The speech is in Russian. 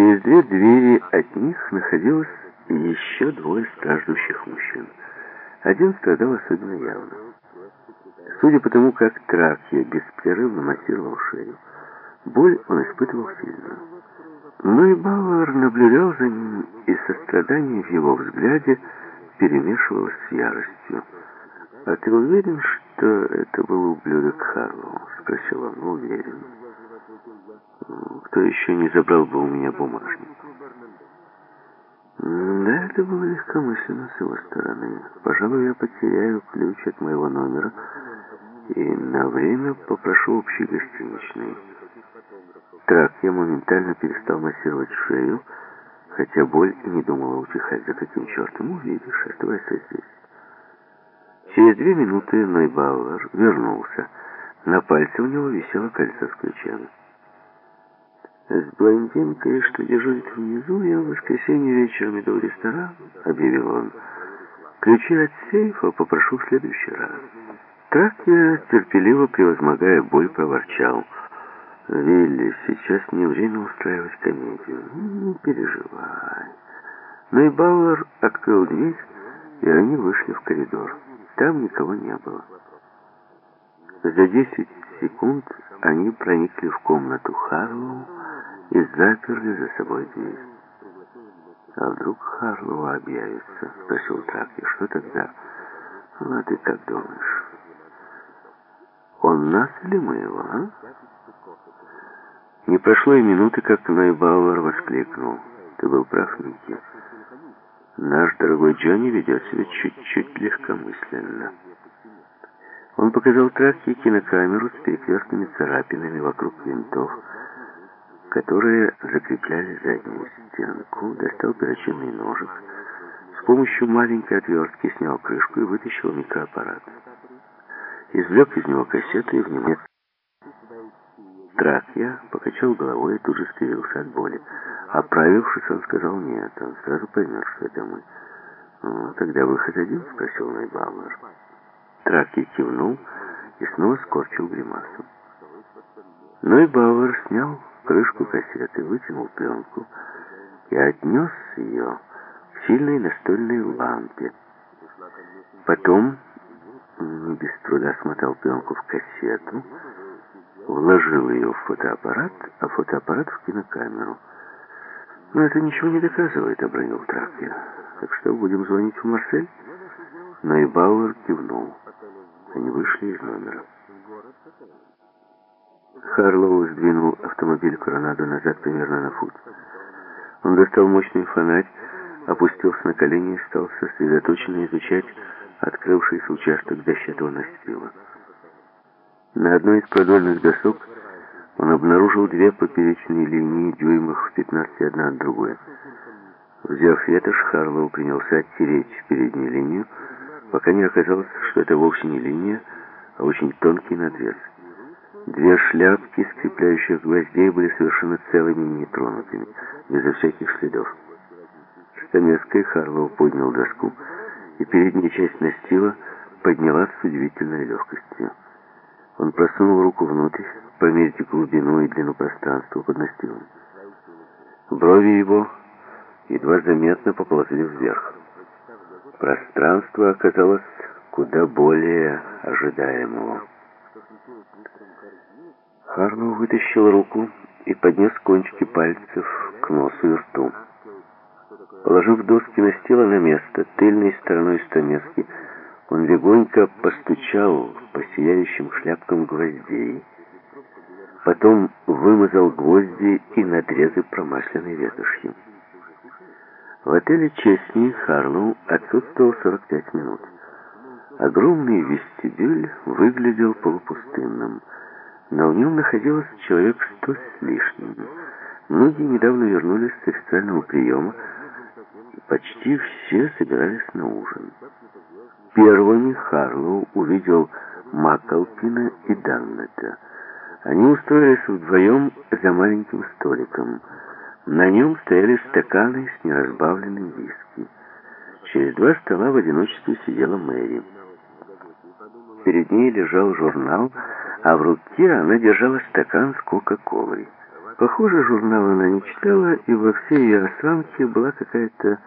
Через две двери от них находилось еще двое страждущих мужчин. Один страдал особенно явно. Судя по тому, как Тракья беспрерывно массировал шею, боль он испытывал сильную. Но и Бауэр наблюдал за ним, и сострадание в его взгляде перемешивалось с яростью. «А ты уверен, что это был ублюдок Харлоу?» — спросил он. «Уверен. Кто еще не забрал бы у меня бумажник?» «Да, это было легкомысленно с его стороны. Пожалуй, я потеряю ключ от моего номера и на время попрошу общий гостиничный». Тракья моментально перестал массировать шею, хотя боль и не думала утихать. За каким чертом увидишь, оставайся здесь. Через две минуты Нойбауэр вернулся. На пальце у него висело кольцо с ключами. «С блондинкой, что дежурит внизу, я в воскресенье вечером иду в ресторан», — объявил он. «Ключи от сейфа попрошу в следующий раз». Так я, терпеливо превозмогая боль, проворчал. «Вилли, сейчас не время устраивать комедию. Не переживай». Но и Бауэр открыл дверь, и они вышли в коридор. Там никого не было. За 10 секунд они проникли в комнату Харлоу и заперли за собой дверь. «А вдруг Харлоу объявится?» — спросил Траки. «Что тогда?» «Ну, а ты как думаешь?» «Он нас или мы его, а?» Не прошло и минуты, как Нойбауэр воскликнул. «Ты был прав, Ники. Наш дорогой Джонни ведет себя чуть-чуть легкомысленно. Он показал Траке кинокамеру с перекрестными царапинами вокруг винтов, которые закрепляли заднюю стенку, достал перочинный ножик, с помощью маленькой отвертки снял крышку и вытащил микроаппарат. Извлек из него кассету и внимательно Тракья покачал головой и тут же скривился от боли. Оправившись, он сказал нет. Он сразу поймет, что это мы. «Ну, тогда выход один?» — спросил Найбауэр. Тракья кивнул и снова скорчил гримасу. Нойбауэр снял крышку кассеты, вытянул пленку и отнес ее к сильной настольной лампе. Потом не без труда смотал пленку в кассету, вложил ее в фотоаппарат, а фотоаппарат в кинокамеру. Но это ничего не доказывает, обронил Тракер. Так что будем звонить в Марсель? Но и Бауэр кивнул. Они вышли из номера. Харлоу сдвинул автомобиль Коронаду назад примерно на фут. Он достал мощный фонарь, опустился на колени и стал сосредоточенно изучать открывшийся участок дощатого настила. На одной из продольных досок он обнаружил две поперечные линии дюймах в 15 одна от другой. Взяв ветошь, Харлоу принялся оттереть переднюю линию, пока не оказалось, что это вовсе не линия, а очень тонкий надрез. Две шляпки, скрепляющих гвоздей, были совершенно целыми и нетронутыми, безо всяких следов. Стамеской Харлоу поднял доску, и передняя часть настила поднялась с удивительной легкостью. Он просунул руку внутрь, померить глубину и длину пространства под настилом. Брови его едва заметно поползли вверх. Пространство оказалось куда более ожидаемого. Харлоу вытащил руку и поднес кончики пальцев к носу и рту. Положив доски настила на место, тыльной стороной стамески, он легонько постучал по сияющим шляпкам гвоздей, потом вымазал гвозди и надрезы промасленной ветошью. В отеле Честни Харлоу отсутствовал 45 минут. Огромный вестибюль выглядел полупустынным, но в нем находилось человек сто с лишним. Многие недавно вернулись с официального приема, почти все собирались на ужин. Первыми Харлоу увидел Макалпина и Даннета. Они устроились вдвоем за маленьким столиком. На нем стояли стаканы с неразбавленным виски. Через два стола в одиночестве сидела Мэри. Перед ней лежал журнал, а в руке она держала стакан с Кока-Колой. Похоже, журнал она не читала, и во всей ее осанке была какая-то